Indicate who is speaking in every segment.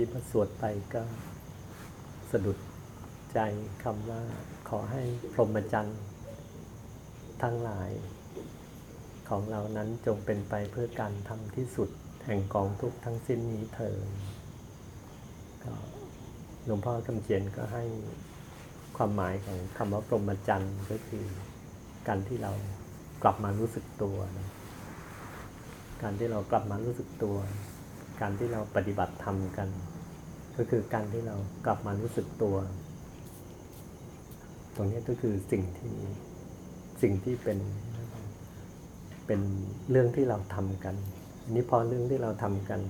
Speaker 1: ที่พระสวดไปก็สะดุดใจคำว่าขอให้พรหมจรรย์ทั้งหลาย ของเรานั้นจงเป็นไปเพื่อการทำที่สุดแห่งกองทุกข์ทั้งสิ้นนี้เถิดก็หลวงพ่อคำเขียนก็ให้ความหมายของคำว่าพรหมจรรย์ก็คือการที่เรากลับมารู้สึกตัวนะการที่เรากลับมารู้สึกตัว การที่เราปฏิบัติธรรมกัน ก็คือการที่เรากลับมารู้สึกตัว ตรงนี้ก็คือสิ่งที่สิ่งที่เป็นเป็นเรื่องที่เราทำกันอันนี้พอเรื่องที่เราทำกัน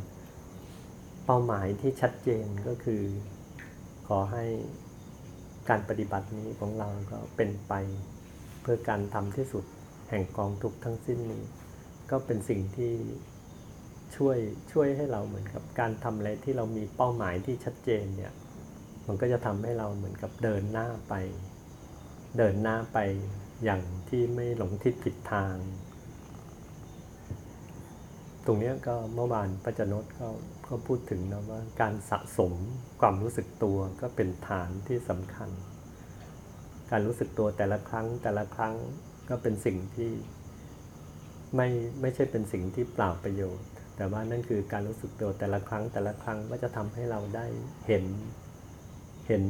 Speaker 1: เป้าหมายที่ชัดเจนก็คือ ขอให้การปฏิบัตินี้ของเราก็เป็นไปเพื่อการทำที่สุดแห่งกองทุกทั้งสิ้นนี้ ก็เป็นสิ่งที่ ช่วยช่วยให้เราเหมือนกับการทำอะไรที่เรามีเป้าหมายที่ชัดเจนเนี่ย มันก็จะทำให้เราเหมือนกับเดินหน้าไป เดินหน้าไปอย่างที่ไม่หลงทิศผิดทาง ตรงนี้ก็เมื่อวานพระจนตก็ก็พูดถึงนะว่าการสะสมความรู้สึกตัวก็เป็นฐานที่สำคัญ การรู้สึกตัวแต่ละครั้งแต่ละครั้งก็เป็นสิ่งที่ไม่ไม่ใช่เป็นสิ่งที่เปล่าประโยชน์ แต่ว่านั่นคือการรู้สึกตัวแต่ละครั้งแต่ละครั้งก็จะทำให้เราได้เห็นเห็น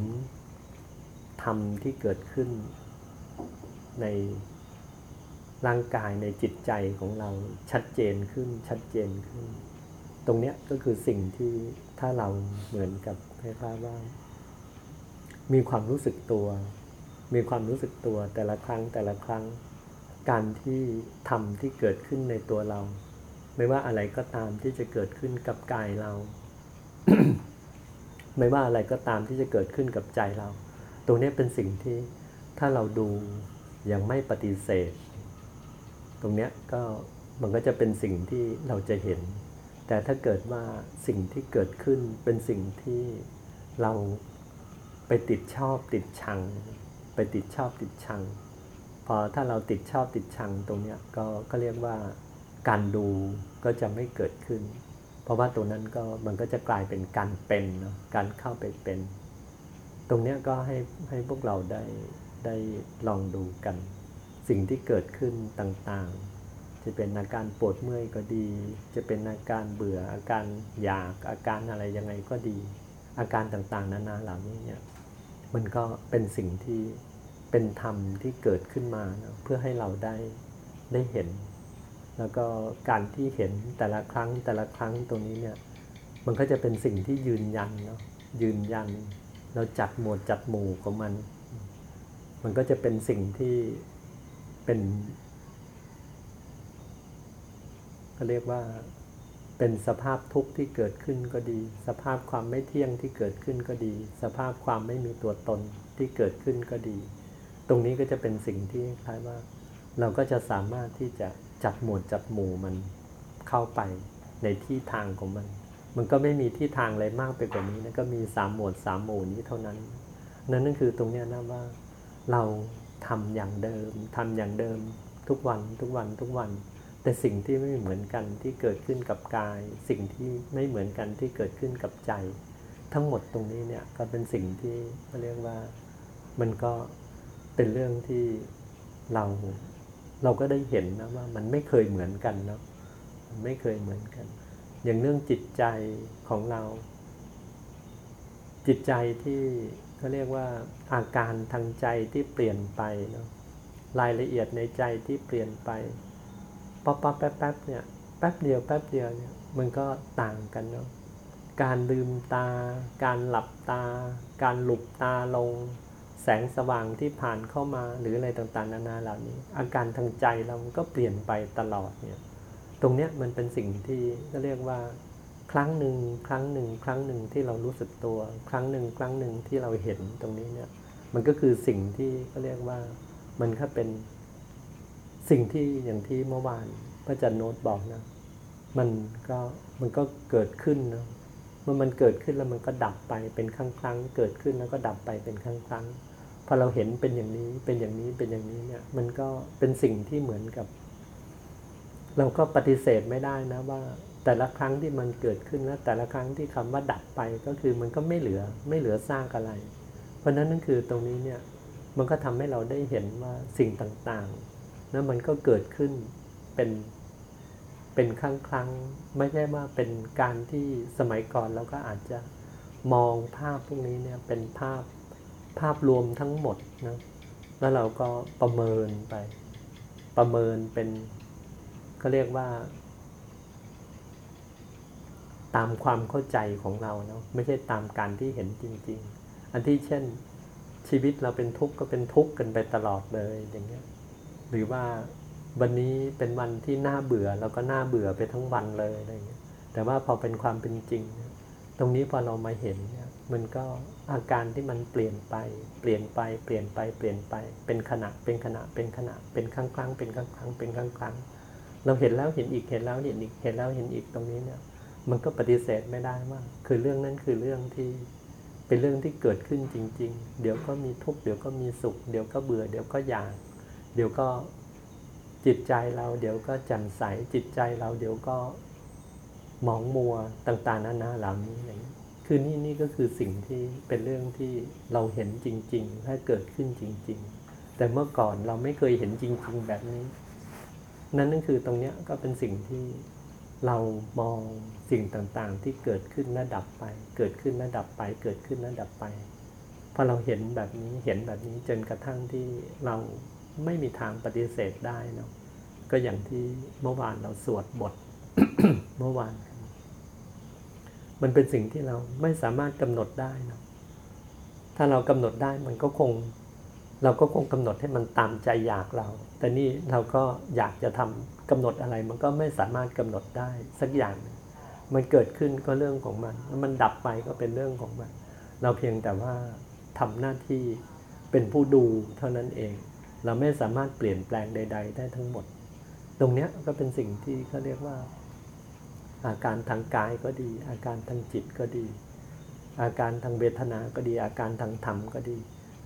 Speaker 1: ธรรมที่เกิดขึ้นในร่างกายในจิตใจของเราชัดเจนขึ้นชัดเจนขึ้น ตรงเนี้ยก็คือสิ่งที่ถ้าเราเหมือนกับคล้ายๆว่า มีความรู้สึกตัว มีความรู้สึกตัวแต่ละครั้งแต่ละครั้ง การที่ทำที่เกิดขึ้นในตัวเรา ไม่ว่าอะไรก็ตามที่จะเกิดขึ้นกับกายเรา ไม่ว่าอะไรก็ตามที่จะเกิดขึ้นกับใจเรา ตรงนี้เป็นสิ่งที่ถ้าเราดูยังไม่ปฏิเสธ ตรงนี้ก็มันก็จะเป็นสิ่งที่เราจะเห็น แต่ถ้าเกิดว่าสิ่งที่เกิดขึ้นเป็นสิ่งที่เราไปติดชอบติดชัง ไปติดชอบติดชัง พอถ้าเราติดชอบติดชังตรงนี้ก็ก็เรียกว่า การดูก็จะไม่เกิดขึ้น เพราะว่าตรงนั้นก็มันก็จะกลายเป็นการเป็นเนาะการเข้าไปเป็น ตรงนี้ก็ให้ให้พวกเราได้ได้ลองดูกัน สิ่งที่เกิดขึ้นต่างๆ จะเป็นอาการปวดเมื่อยก็ดี จะเป็นอาการเบื่ออาการอยากอาการอะไรยังไงก็ดี อาการต่างๆ นานาเหล่านี้เนี่ยมันก็เป็นสิ่งที่เป็นธรรมที่เกิดขึ้นมานเพื่อให้เราได้ได้เห็น แล้วก็การที่เห็นแต่ละครั้งแต่ละครั้งตรงนี้เนี่ยมันก็จะเป็นสิ่งที่ยืนยันเนาะยืนยัน เราจัดหมวดจัดหมู่ของมัน มันก็จะเป็นสิ่งที่เป็นเขาเรียกว่าเป็นสภาพทุกข์ที่เกิดขึ้นก็ดี สภาพความไม่เที่ยงที่เกิดขึ้นก็ดี สภาพความไม่มีตัวตนที่เกิดขึ้นก็ดี ตรงนี้ก็จะเป็นสิ่งที่คล้ายว่า เราก็จะสามารถที่จะ จัดหมวดจัดหมู่มันเข้าไปในที่ทางของมัน มันก็ไม่มีที่ทางอะไรมากไปกว่านี้นะก็มีสามหมวดสามหมู่นี้เท่านั้น นั่นนั่นคือตรงเนี้ยนะว่าเราทำอย่างเดิมทำอย่างเดิมทุกวันทุกวันทุกวัน แต่สิ่งที่ไม่เหมือนกันที่เกิดขึ้นกับกาย สิ่งที่ไม่เหมือนกันที่เกิดขึ้นกับใจ ทั้งหมดตรงนี้เนี่ยก็เป็นสิ่งที่เรียกว่ามันก็เป็นเรื่องที่เรา เราก็ได้เห็นนะว่ามันไม่เคยเหมือนกันเนาะมันไม่เคยเหมือนกัน อย่างเรื่องจิตใจของเรา จิตใจที่เขาเรียกว่าอาการทางใจที่เปลี่ยนไปเนาะรายละเอียดในใจที่เปลี่ยนไปป๊อปป๊อปแป๊บแป๊บเนี่ยแป๊บเดียวแป๊บเดียวเนี่ยมันก็ต่างกันเนาะการลืมตา การหลับตา การหลุบตาลง แสงสว่างที่ผ่านเข้ามาหรืออะไรต่างๆ นานาเหล่านี้ อาการทางใจเราก็เปลี่ยนไปตลอดเนี่ยตรงเนี้ยมันเป็นสิ่งที่ก็เรียกว่า ครั้งหนึ่งครั้งหนึ่ง ครั้งหนึ่งที่เรารู้สึกตัว ครั้งหนึ่งครั้งหนึ่งที่เราเห็นตรงนี้เนี่ยมันก็คือสิ่งที่ก็เรียกว่ามันก็เป็นสิ่งที่อย่างที่เมื่อวานพระจารย์โนตบอกนะมันก็มันก็เกิดขึ้นเนาะเมื่อมันเกิดขึ้นแล้วมันก็ดับไปเป็นครั้งครั้ง เกิดขึ้นแล้วก็ดับไปเป็นครั้งครั้ง อเราเห็นเป็นอย่างนี้เป็นอย่างนี้เป็นอย่างนี้เนี่ย มันก็เป็นสิ่งที่เหมือนกับ เราก็ปฏิเสธไม่ได้นะว่า แต่ละครั้งที่มันเกิดขึ้นแล้วแต่ละครั้งที่คำว่าดับไปก็คือมันก็ไม่เหลือไม่เหลือสร้างอะไร เพราะฉะนั้นนั่นคือตรงนี้เนี่ย มันก็ทำให้เราได้เห็นว่าสิ่งต่างๆนั้นมันก็เกิดขึ้นเป็นเป็นครั้งครั้งไม่ใช่ว่าเป็นการที่สมัยก่อนเราก็อาจจะมองภาพพวกนี้เนี่ยเป็นภาพ ภาพรวมทั้งหมดนะแล้วเราก็ประเมินไป ประเมินเป็นเขาเรียกว่า ตามความเข้าใจของเราเนาะไม่ใช่ตามการที่เห็นจริง ๆ อันที่เช่นชีวิตเราเป็นทุกข์ก็เป็นทุกข์กันไปตลอดเลยอย่างเงี้ย หรือว่าวันนี้เป็นวันที่น่าเบื่อเราก็น่าเบื่อไปทั้งวันเลยอะไรเงี้ยแต่ว่าพอเป็นความเป็นจริง ตรงนี้พอเรามาเห็นเมันก็อาการที่มันเปลี่ยนไป เปลี่ยนไป เปลี่ยนไป เปลี่ยนไป เป็นขณะ เป็นขณะ เป็นขณะ เป็นครั้งครั้ง เป็นครั้งครั้ง เป็นครั้งครั้ง เราเห็นแล้วเห็นอีก เห็นแล้วเห็นอีก เห็นแล้วเห็นอีกตรงนี้เนี่ย มันก็ปฏิเสธไม่ได้ว่า คือเรื่องนั้นคือเรื่องที่ เป็นเรื่องที่เกิดขึ้นจริง ๆ เดี๋ยวก็มีทุกข์ เดี๋ยวก็มีสุข เดี๋ยวก็เบื่อ เดี๋ยวก็อยาก เดี๋ยวก็จิตใจเรา เดี๋ยวก็จ่มใส จิตใจเรา เดี๋ยวก็หมองมัวต่าง ๆนานาเหล่านี้อย่างเงี้ คือนี่นี่ก็คือสิ่งที่เป็นเรื่องที่เราเห็นจริงๆและเกิดขึ้นจริง ๆ แต่เมื่อก่อนเราไม่เคยเห็นจริง ๆ แบบนี้ นั่นนั่นคือตรงเนี้ยก็เป็นสิ่งที่เรามองสิ่งต่างๆ ที่เกิดขึ้นและดับไป เกิดขึ้นและดับไป เกิดขึ้นและดับไป พอเราเห็นแบบนี้ เห็นแบบนี้จนกระทั่งที่เราไม่มีทางปฏิเสธได้เนาะ ก็อย่างที่เมื่อวานเราสวดบท เมื่อวาน มันเป็นสิ่งที่เราไม่สามารถกำหนดได้นะถ้าเรากำหนดได้มันก็คง เราก็คงกำหนดให้มันตามใจอยากเรา แต่นี่เราก็อยากจะทำกำหนดอะไร มันก็ไม่สามารถกำหนดได้สักอย่าง มันเกิดขึ้นก็เรื่องของมันแล้วมันดับไปก็เป็นเรื่องของมัน เราเพียงแต่ว่าทำหน้าที่เป็นผู้ดูเท่านั้นเอง เราไม่สามารถเปลี่ยนแปลงใด ๆ ได้ทั้งหมด ตรงนี้ก็เป็นสิ่งที่เขาเรียกว่า อาการทางกายก็ดี อาการทางจิตก็ดี อาการทางเวทนาก็ดี อาการทางธรรมก็ดี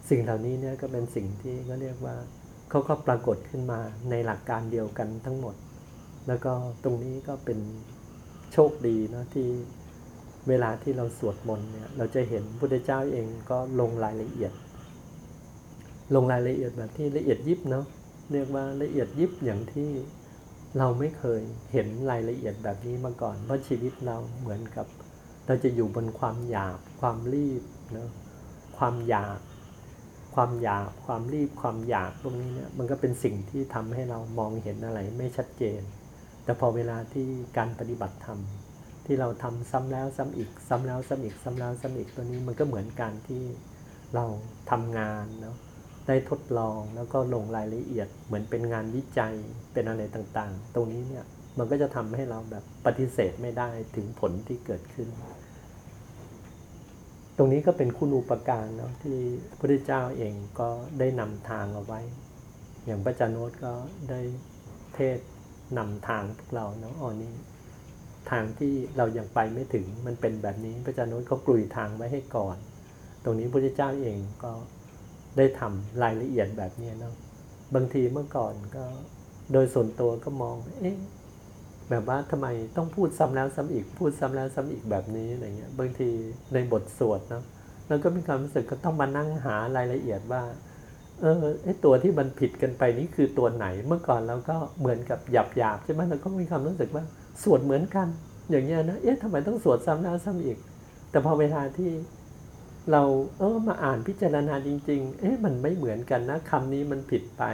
Speaker 1: สิ่งเหล่านี้เนี่ยก็เป็นสิ่งที่เขาเรียกว่าเขาก็ปรากฏขึ้นมาในหลักการเดียวกันทั้งหมด แล้วก็ตรงนี้ก็เป็นโชคดีนะที่เวลาที่เราสวดมนต์เนี่ยเราจะเห็นพุทธเจ้าเองก็ลงรายละเอียด ลงรายละเอียดแบบที่ละเอียดยิบเนาะเรียกว่าละเอียดยิบอย่างที่ เราไม่เคยเห็นรายละเอียดแบบนี้มาก่อน เพราะชีวิตเราเหมือนกับ เราจะอยู่บนความหยาบ ความรีบเนาะความอยาก ความอยาก ความรีบ ความอยากตรงนี้เนี่ย มันก็เป็นสิ่งที่ทำให้เรามองเห็นอะไรไม่ชัดเจน แต่พอเวลาที่การปฏิบัติธรรมที่เราทำซ้ำแล้วซ้ำอีก ซ้ำแล้วซ้ำอีกซ้ำแล้วซ้ำอีกตัวนี้มันก็เหมือนการที่เราทำงานเนาะ ได้ทดลองแล้วก็ลงรายละเอียด เหมือนเป็นงานวิจัยเป็นอะไรต่างๆ ตรงนี้เนี่ยมันก็จะทำให้เราแบบปฏิเสธไม่ได้ถึงผลที่เกิดขึ้น ตรงนี้ก็เป็นคุณูปการเนาะที่พระพุทธเจ้าเองก็ได้นำทางเอาไว้ อย่างพระจารย์โนตก็ได้เทศนำทางพวกเราเนาะอ๋อนี่ทางที่เรายังไปไม่ถึงมันเป็นแบบนี้พระจารย์โนตก็กลุยทางไว้ให้ก่อน ตรงนี้พระพุทธเจ้าเองก็ ได้ทำรายละเอียดแบบนี้เนาะบางทีเมื่อก่อนก็โดยส่วนตัวก็มอง เอ๊ะแบบว่าทำไมต้องพูดซ้ำแล้วซ้ำอีก พูดซ้ำแล้วซ้ำอีกแบบนี้อะไรเงี้ย บางทีในบทสวดเนาะเราก็มีความรู้สึกก็ต้องมานั่งหารายละเอียดว่า เออไอตัวที่มันผิดกันไปนี่คือตัวไหน เมื่อก่อนเราก็เหมือนกับหยาบหยาบใช่ไหมเราก็มีความรู้สึกว่าสวดเหมือนกัน อย่างเงี้ยนะ เอ๊ะทำไมต้องสวดซ้ำแล้วซ้ำอีก แต่พอเวลาที่ เราเออมาอ่านพิจารณาจริง ๆ เอ๊ะมันไม่เหมือนกันนะคำนี้มันผิดไป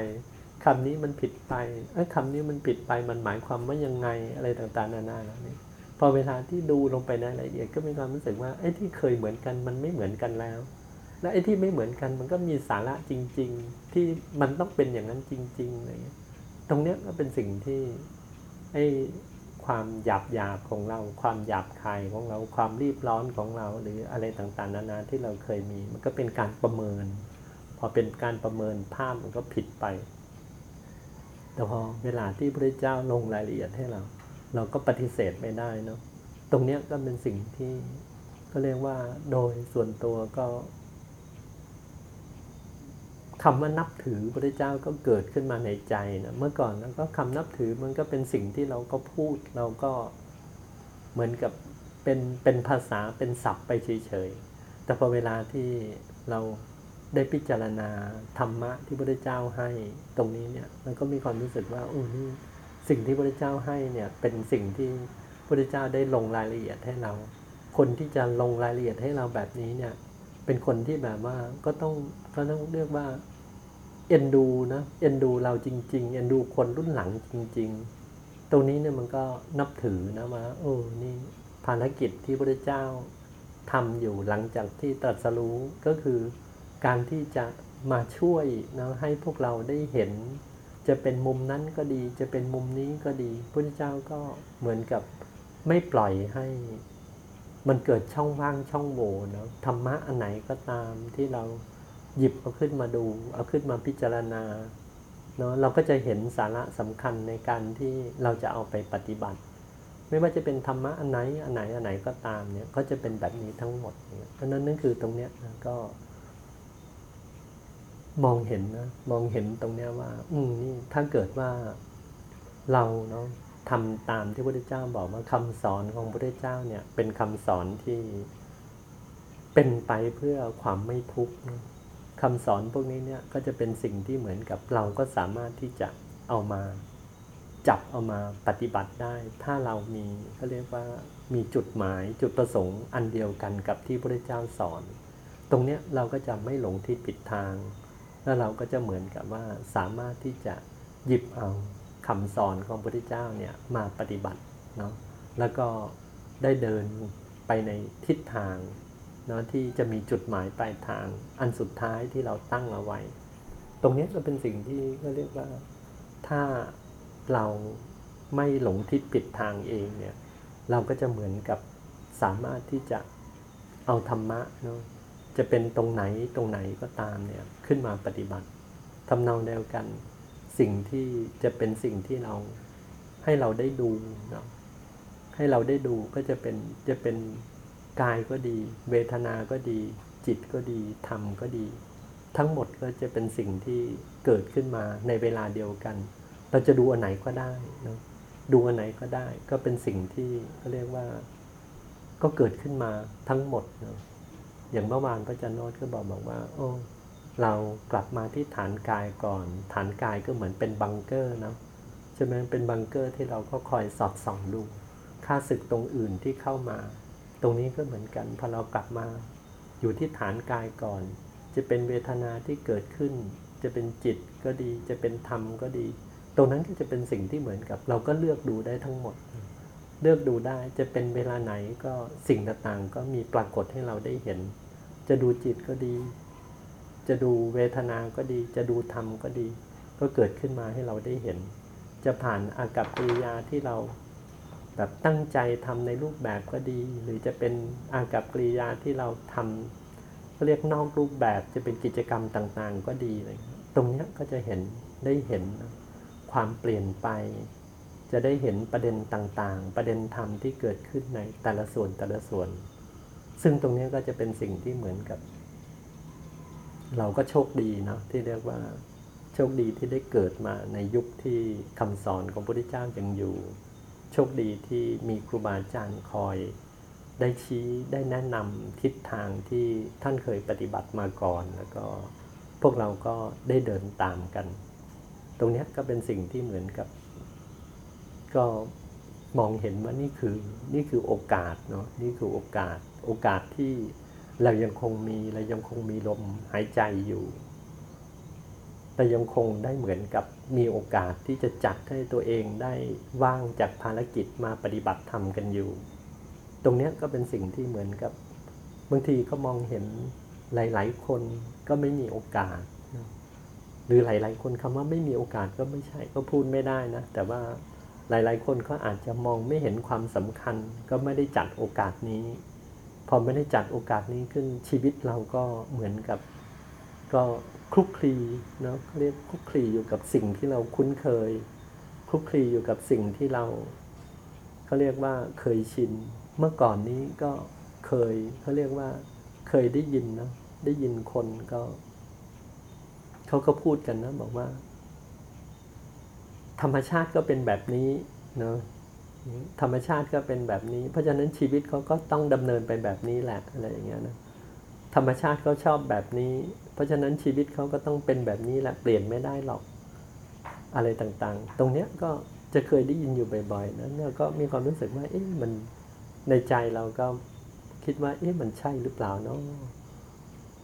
Speaker 1: คำนี้มันผิดไปเอ้คำนี้มันผิดไปมันหมายความว่ายังไงอะไรต่างๆนานาแล้วนี่ยพอเวลาที่ดูลงไปในรายละเอียดก็มีความรู้สึกว่าไอ้ที่เคยเหมือนกันมันไม่เหมือนกันแล้ว และไอ้ที่ไม่เหมือนกันมันก็มีสาระจริง ๆ ที่มันต้องเป็นอย่างนั้นจริงๆอะไรเงี้ยตรงเนี้ยก็เป็นสิ่งที่ไอ้ ความหยาบหยาบของเรา ความหยาบคายของเรา ความรีบร้อนของเรา หรืออะไรต่างๆ นานาที่เราเคยมี มันก็เป็นการประเมิน พอเป็นการประเมินภาพมันก็ผิดไป แต่พอเวลาที่พระเจ้าลงรายละเอียดให้เรา เราก็ปฏิเสธไม่ได้เนาะ ตรงนี้ก็เป็นสิ่งที่ก็เรียกว่าโดยส่วนตัวก็ คำว่านับถือพระเจ้าก็เกิดขึ้นมาในใจนะเมื่อก่อนแล้วก็คำนับถือมันก็เป็นสิ่งที่เราก็พูดเราก็เหมือนกับเป็นเป็นภาษาเป็นศัพท์ไปเฉยๆแต่พอเวลาที่เราได้พิจารณาธรรมะที่พระเจ้าให้ตรงนี้เนี่ยมันก็มีความรู้สึกว่าโอ้นี่สิ่งที่พระเจ้าให้เนี่ยเป็นสิ่งที่พระเจ้าได้ลงรายละเอียดให้เรา คนที่จะลงรายละเอียดให้เราแบบนี้เนี่ยเป็นคนที่แบบว่าก็ต้องก็ต้องเรียกว่า เอ็นดูนะเอ็นดูเราจริง ๆ เอ็นดูคนรุ่นหลังจริง ๆ ตรงนี้เนี่ยมันก็นับถือนะว่าโอ้นี่ภารกิจที่พระเจ้าทำอยู่หลังจากที่ตรัสรู้ก็คือการที่จะมาช่วยนะให้พวกเราได้เห็น จะเป็นมุมนั้นก็ดี จะเป็นมุมนี้ก็ดีพระเจ้าก็เหมือนกับไม่ปล่อยให้มันเกิดช่องว่างช่องโหว่เนาะธรรมะอันไหนก็ตามที่เรา หยิบเอาขึ้นมาดู เอาขึ้นมาพิจารณาเนาะเราก็จะเห็นสาระสำคัญในการที่เราจะเอาไปปฏิบัติ ไม่ว่าจะเป็นธรรมะอันไหนอันไหนอันไหนก็ตามเนี่ยก็จะเป็นแบบนี้ทั้งหมดเพราะนั้นนั่นคือตรงเนี้ยก็ มองเห็นนะมองเห็นตรงเนี้ยว่า อืมนี่ถ้าเกิดว่าเราเนาะทำตามที่พระพุทธเจ้าบอกว่าคำสอนของพระพุทธเจ้าเนี่ย เป็นคำสอนที่เป็นไปเพื่อความไม่ทุกข์ คำสอนพวกนี้เนี่ยก็จะเป็นสิ่งที่เหมือนกับเราก็สามารถที่จะเอามาจับเอามาปฏิบัติได้ ถ้าเรามีเขาเรียกว่ามีจุดหมายจุดประสงค์อันเดียวกันกับที่พระพุทธเจ้าสอน ตรงเนี้ยเราก็จะไม่หลงทิศผิดทาง แล้วเราก็จะเหมือนกับว่าสามารถที่จะหยิบเอาคำสอนของพระพุทธเจ้าเนี่ยมาปฏิบัติเนาะแล้วก็ได้เดินไปในทิศทาง นาะที่จะมีจุดหมายปลายทาง อันสุดท้ายที่เราตั้งเอาไว้ ตรงนี้ยก็เป็นสิ่งที่ก็เรียกว่าถ้าเราไม่หลงทิศผิดทางเองเนี่ย เราก็จะเหมือนกับสามารถที่จะเอาธรรมะเนาะจะเป็นตรงไหนตรงไหนก็ตามเนี่ยขึ้นมาปฏิบัติทำนองเดียวกัน สิ่งที่จะเป็นสิ่งที่เราให้เราได้ดูเนาะให้เราได้ดูก็จะเป็นจะเป็น กายก็ดี เวทนาก็ดี จิตก็ดีธรรมก็ดี ทั้งหมดก็จะเป็นสิ่งที่เกิดขึ้นมาในเวลาเดียวกัน เราจะดูอันไหนก็ได้นะดูอันไหนก็ได้ ก็เป็นสิ่งที่เขาเรียกว่า ก็เกิดขึ้นมาทั้งหมดนะอย่างเมื่อวานพระอาจารย์โนตก็บอกบอกว่า โอ้เรากลับมาที่ฐานกายก่อน ฐานกายก็เหมือนเป็นบังเกอร์นะใช่ไหมเป็นบังเกอร์ที่เราก็คอยสอดส่องดูค่าศึกตรงอื่นที่เข้ามา ตรงนี้ก็เหมือนกันพอเรากลับมาอยู่ที่ฐานกายก่อน จะเป็นเวทนาที่เกิดขึ้น จะเป็นจิตก็ดี จะเป็นธรรมก็ดี ตรงนั้นก็จะเป็นสิ่งที่เหมือนกับ เราก็เลือกดูได้ทั้งหมด เลือกดูได้จะเป็นเวลาไหนก็สิ่งต่างๆ ก็มีปรากฏให้เราได้เห็น จะดูจิตก็ดี จะดูเวทนาก็ดี จะดูธรรมก็ดี ก็เกิดขึ้นมาให้เราได้เห็น จะผ่านอากับกิริยาที่เรา แบบตั้งใจทำในรูปแบบก็ดี หรือจะเป็นอากับกริยาที่เราทำเขาเรียกนอกรูปแบบจะเป็นกิจกรรมต่างๆ ก็ดีเลยตรงนี้ก็จะเห็นได้เห็นความเปลี่ยนไป จะได้เห็นประเด็นต่างๆ ประเด็นธรรมที่เกิดขึ้นในแต่ละส่วนแต่ละส่วน ซึ่งตรงนี้ก็จะเป็นสิ่งที่เหมือนกับ เราก็โชคดีเนาะที่เรียกว่าโชคดีที่ได้เกิดมาในยุคที่คำสอนของพระพุทธเจ้ายังอยู่ โชคดีที่มีครูบาอาจารย์คอย ได้ชี้ได้แนะนำทิศทางที่ท่านเคยปฏิบัติมาก่อน แล้วก็พวกเราก็ได้เดินตามกัน ตรงนี้ก็เป็นสิ่งที่เหมือนกับ ก็มองเห็นว่านี่คือนี่คือโอกาสเนาะนี่คือโอกาส โอกาสที่เรายังคงมีเรายังคงมีลมหายใจอยู่ แต่ยังคงได้เหมือนกับมีโอกาสที่จะจัดให้ตัวเองได้ว่างจากภารกิจมาปฏิบัติธรรมกันอยู่ ตรงนี้ก็เป็นสิ่งที่เหมือนกับบางทีก็มองเห็นหลาย ๆ คนก็ไม่มีโอกาสเนอหรือหลาย ๆ คนคำว่าไม่มีโอกาสก็ไม่ใช่ก็พูดไม่ได้นะ แต่ว่าหลาย ๆ คนก็อาจจะมองไม่เห็นความสำคัญ ก็ไม่ได้จัดโอกาสนี้ พอไม่ได้จัดโอกาสนี้ขึ้นชีวิตเราก็เหมือนกับ ก็ คลุกคลีเนาะเขาเรียกคลุกคลีอยู่กับสิ่งที่เราคุ้นเคยคลุกคลีอยู่กับสิ่งที่เราเขาเรียกว่าเคยชิน เมื่อก่อนนี้ก็เคยเขาเรียกว่า เคยได้ยินเนาะได้ยินคนก็เขาก็พูดกันนะบอกว่า ธรรมชาติก็เป็นแบบนี้เนาะธรรมชาติก็เป็นแบบนี้ เพราะฉะนั้นชีวิตเขาก็ต้องดำเนินไปแบบนี้แหละอะไรอย่างเงี้ยนะธรรมชาติเขาชอบแบบนี้ ราะฉะนั้นชีวิตเขาก็ต้องเป็นแบบนี้แหละเปลี่ยนไม่ได้หรอกอะไรต่างๆ ตรงเนี้ยก็จะเคยได้ยินอยู่บ่อยๆนะเนี่ยก็มีความรู้สึกว่าเอ๊ะมันในใจเราก็คิดว่าเอ๊ะมันใช่หรือเปล่าเนาะ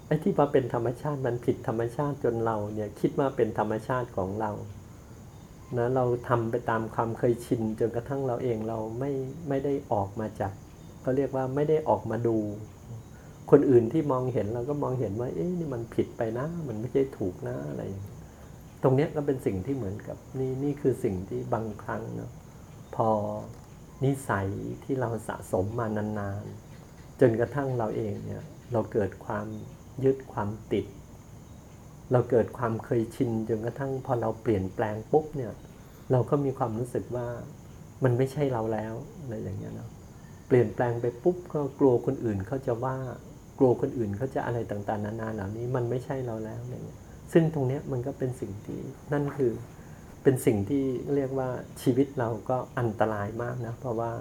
Speaker 1: ไอ้ที่มาเป็นธรรมชาติมันผิดธรรมชาติจนเราเนี่ยคิดว่าเป็นธรรมชาติของเรานะเราทำไปตามความเคยชินจนกระทั่งเราเองเราไม่ไม่ได้ออกมาจากเขาเรียกว่าไม่ได้ออกมาดู คนอื่นที่มองเห็นเราก็มองเห็นว่า เอ๊ะนี่มันผิดไปนะ มันไม่ใช่ถูกนะอะไรอย่างนี้ตรงเนี้ยก็เป็นสิ่งที่เหมือนกับ นี่นี่คือสิ่งที่บางครั้งเนาะพอนิสัยที่เราสะสมมานานๆ จนกระทั่งเราเองเนี่ย เราเกิดความยึดความติด เราเกิดความเคยชินจนกระทั่งพอเราเปลี่ยนแปลงปุ๊บเนี่ย เราก็มีความรู้สึกว่ามันไม่ใช่เราแล้วอะไรอย่างเงี้ยเนาะเปลี่ยนแปลงไปปุ๊บก็กลัวคนอื่นเขาจะว่า กลัวคนอื่นเขาจะอะไรต่างๆ นานาเหล่านี้มันไม่ใช่เราแล้วเนี่ยซึ่งตรงเนี้ยมันก็เป็นสิ่งที่นั่นคือเป็นสิ่งที่เรียกว่าชีวิตเราก็อันตรายมากนะ เพราะว่า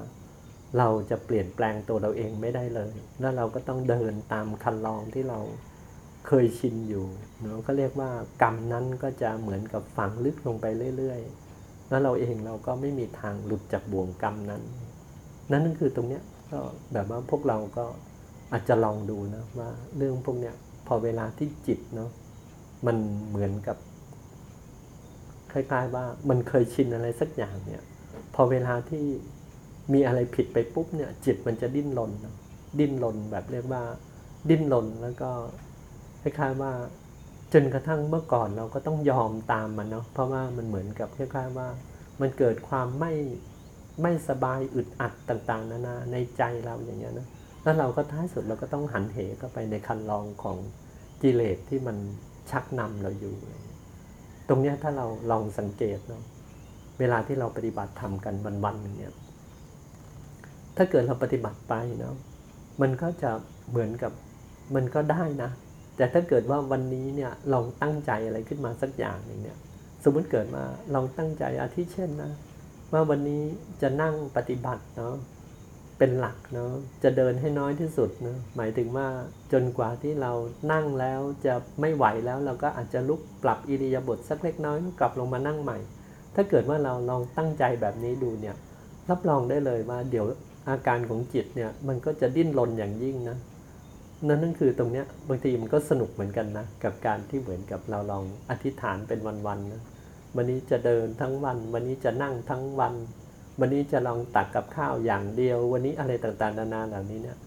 Speaker 1: เราจะเปลี่ยนแปลงตัวเราเองไม่ได้เลย แล้วเราก็ต้องเดินตามคันลองที่เราเคยชินอยู่เนาะก็เรียกว่ากรรมนั้นก็จะเหมือนกับฝังลึกลงไปเรื่อยๆ แล้วเราเองเราก็ไม่มีทางหลุดจากบ่วงกรรมนั้น นั่นก็คือตรงเนี้ยก็แบบว่าพวกเราก็ อาจจะลองดูนะว่าเรื่องพวกเนี้ยพอเวลาที่จิตเนาะมันเหมือนกับคล้ายๆว่ามันเคยชินอะไรสักอย่างเนี่ย พอเวลาที่มีอะไรผิดไปปุ๊บเนี่ย จิตมันจะดิ้นรนนะดิ้นรนแบบเรียกว่า ดิ้นรนแล้วก็คล้ายๆว่า จนกระทั่งเมื่อก่อนเราก็ต้องยอมตามมันเนาะเพราะว่ามันเหมือนกับคล้ายๆว่า มันเกิดความไม่ไม่สบายอึดอัดต่าง ๆ นานาในใจเราอย่างเงี้ยนะ แล้วเราก็ท้ายสุดเราก็ต้องหันเหเข้าไปในคันลองของกิเลสที่มันชักนำเราอยู่ ตรงเนี้ถ้าเราลองสังเกตเนาะเวลาที่เราปฏิบัติทำกันวันๆหนึ่งเนี่ย ถ้าเกิดเราปฏิบัติไปเนาะมันก็จะเหมือนกับมันก็ได้นะ แต่ถ้าเกิดว่าวันนี้เนี่ยเราตั้งใจอะไรขึ้นมาสักอย่างหนึ่งเนี่ย สมมติเกิดมาเราตั้งใจอาทิเช่นนะว่าวันนี้จะนั่งปฏิบัติเนาะ เป็นหลักเนาะจะเดินให้น้อยที่สุดเนาะหมายถึงว่าจนกว่าที่เรานั่งแล้วจะไม่ไหวแล้วเราก็อาจจะลุกปรับอิริยาบถสักเล็กน้อยกลับลงมานั่งใหม่ ถ้าเกิดว่าเราลองตั้งใจแบบนี้ดูเนี่ยรับรองได้เลยว่าเดี๋ยวอาการของจิตเนี่ยมันก็จะดิ้นรนอย่างยิ่งนะนั่นนั่นคือตรงเนี้ยบางทีมันก็สนุกเหมือนกันนะกับการที่เหมือนกับเราลองอธิษฐานเป็นวันๆนะวันนี้จะเดินทั้งวัน วันนี้จะนั่งทั้งวัน วันนี้จะลองตักกับข้าวอย่างเดียว วันนี้อะไรต่างๆนานาเหล่านี้เนี่ย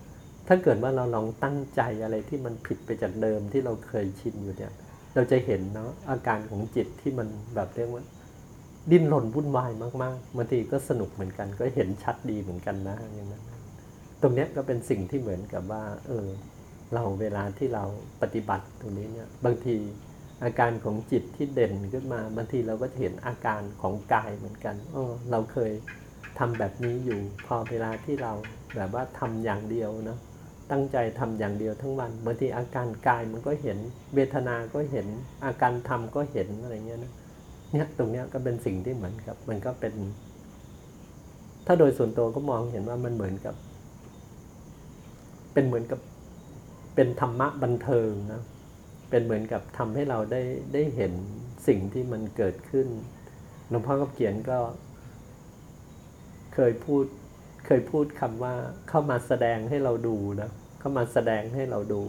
Speaker 1: ถ้าเกิดว่าเราลองตั้งใจอะไรที่มันผิดไปจากเดิมที่เราเคยชินอยู่เนี่ย เราจะเห็นเนาะอาการของจิตที่มันแบบเรียกว่า ดิ้นรนวุ่นวายมากๆบางทีก็สนุกเหมือนกัน ก็เห็นชัดดีเหมือนกันนะอย่างนั้นตรงนี้ก็เป็นสิ่งที่เหมือนกับว่า เออ เราเวลาที่เราปฏิบัติตรงนี้เนี่ย บางที อาการของจิตที่เด่นขึ้นมาบางทีเราก็จะเห็นอาการของกายเหมือนกันเออเราเคยทำแบบนี้อยู่พอเวลาที่เราแบบว่าทำอย่างเดียวนะตั้งใจทำอย่างเดียวทั้งวันบางทีอาการกายมันก็เห็น เวทนา ก็เห็นอาการทำก็เห็นอะไรเงี้ยนะเนี่ยตรงเนี้ยก็เป็นสิ่งที่เหมือนกับ มันก็เป็น ถ้าโดยส่วนตัวก็มองเห็นว่ามันเหมือนกับ เป็นเหมือนกับเป็นธรรมะบันเทิงนะ เป็นเหมือนกับทำให้เราได้ได้เห็นสิ่งที่มันเกิดขึ้นหลวงพ่อก็เขียนก็ เคยพูด เคยพูดคำว่าเข้ามาแสดงให้เราดูนะเข้ามาแสดงให้เราดู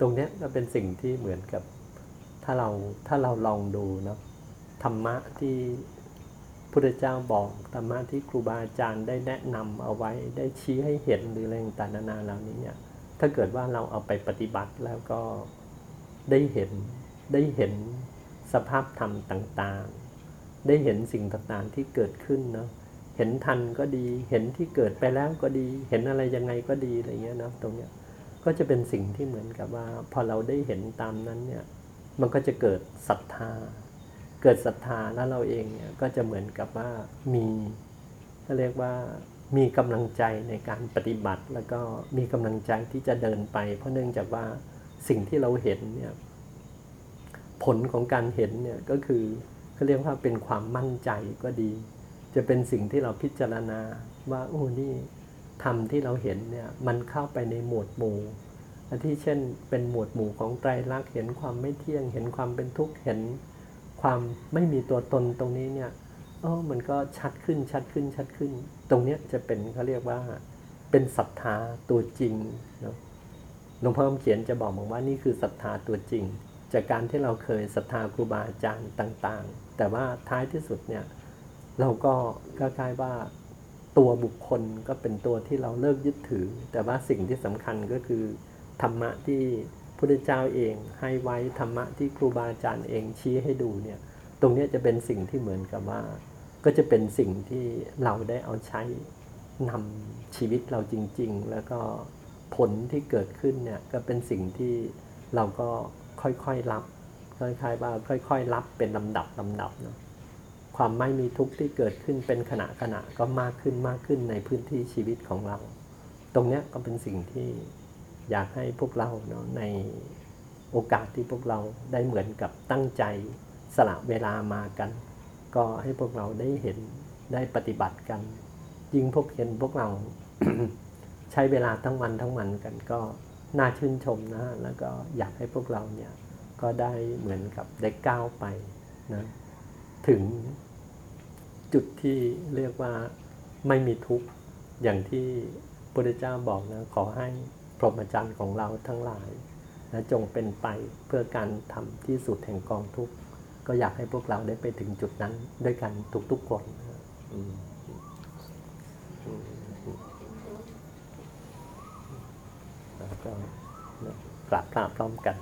Speaker 1: ตรงเนี้ยก็เป็นสิ่งที่เหมือนกับ ถ้าเราถ้าเราลองดูเนาะธรรมะที่พุทธเจ้าบอกธรรมะที่ครูบาอาจารย์ได้แนะนำเอาไว้ได้ชี้ให้เห็นหรืออะไรต่างๆนานาเหล่านี้เนี่ยถ้าเกิดว่าเราเอาไปปฏิบัติแล้วก็ ได้เห็นได้เห็นสภาพธรรมต่างๆ ได้เห็นสิ่งต่างๆที่เกิดขึ้นเนาะเห็นทันก็ดี เห็นที่เกิดไปแล้วก็ดี เห็นอะไรยังไงก็ดีอะไรเงี้ยนะตรงเนี้ยก็จะเป็นสิ่งที่เหมือนกับว่า พอเราได้เห็นตามนั้นเนี่ย มันก็จะเกิดศรัทธา เกิดศรัทธาแล้วเราเองเนี่ยก็จะเหมือนกับว่ามีเขาเรียกว่ามีกำลังใจในการปฏิบัติ แล้วก็มีกำลังใจที่จะเดินไป เพราะเนื่องจากว่า สิ่งที่เราเห็นเนี่ยผลของการเห็นเนี่ยก็คือเขาเรียกว่าเป็นความมั่นใจก็ดี จะเป็นสิ่งที่เราพิจารณาว่าโอ้นี่ธรรมที่เราเห็นเนี่ยมันเข้าไปในหมวดหมู่อันที่เช่นเป็นหมวดหมู่ของไตรลักษณ์เห็นความไม่เที่ยง เห็นความเป็นทุกข์เห็นความไม่มีตัวตนตรงนี้เนี่ยเออมันก็ชัดขึ้นชัดขึ้นชัดขึ้น ตรงเนี้ยจะเป็นเขาเรียกว่าเป็นศรัทธาตัวจริงเนาะ หลวงพ่อเขียนจะบอกบอกว่านี่คือศรัทธาตัวจริง จากการที่เราเคยศรัทธาครูบาอาจารย์ต่างๆ แต่ว่าท้ายที่สุดเนี่ยเราก็คล้ายๆว่าตัวบุคคลก็เป็นตัวที่เราเลิกยึดถือ แต่ว่าสิ่งที่สำคัญก็คือ ธรรมะที่พุทธเจ้าเองให้ไว้ธรรมะที่ครูบาอาจารย์เองชี้ให้ดูเนี่ยตรงนี้จะเป็นสิ่งที่เหมือนกับว่า ก็จะเป็นสิ่งที่เราได้เอาใช้นำชีวิตเราจริง ๆ แล้วก็ ผลที่เกิดขึ้นเนี่ยก็เป็นสิ่งที่เราก็ค่อยๆรับคล้ายๆว่าค่อย ๆ รับเป็นลำดับลำดับเนาะความไม่มีทุกข์ที่เกิดขึ้นเป็นขณะขณะก็มากขึ้นมากขึ้นในพื้นที่ชีวิตของเรา ตรงเนี้ยก็เป็นสิ่งที่อยากให้พวกเราเนาะในโอกาสที่พวกเราได้เหมือนกับตั้งใจสละเวลามากัน ก็ให้พวกเราได้เห็นได้ปฏิบัติกัน ยิ่งพวกเห็นพวกเรา ใช้เวลาทั้งวันทั้งวันกันก็น่าชื่นชมนะแล้วก็อยากให้พวกเราเนี่ยก็ได้เหมือนกับได้ก้าวไปนะถึงจุดที่เรียกว่าไม่มีทุกข์อย่างที่พระพุทธเจ้าบอกนะขอให้พรหมจรรย์ของเราทั้งหลายนะจงเป็นไปเพื่อการทำที่สุดแห่งกองทุกข์ก็อยากให้พวกเราได้ไปถึงจุดนั้นด้วยกันทุกๆคนนะอืมอืมแล้ว ก็กราบกราบพร้อมกัน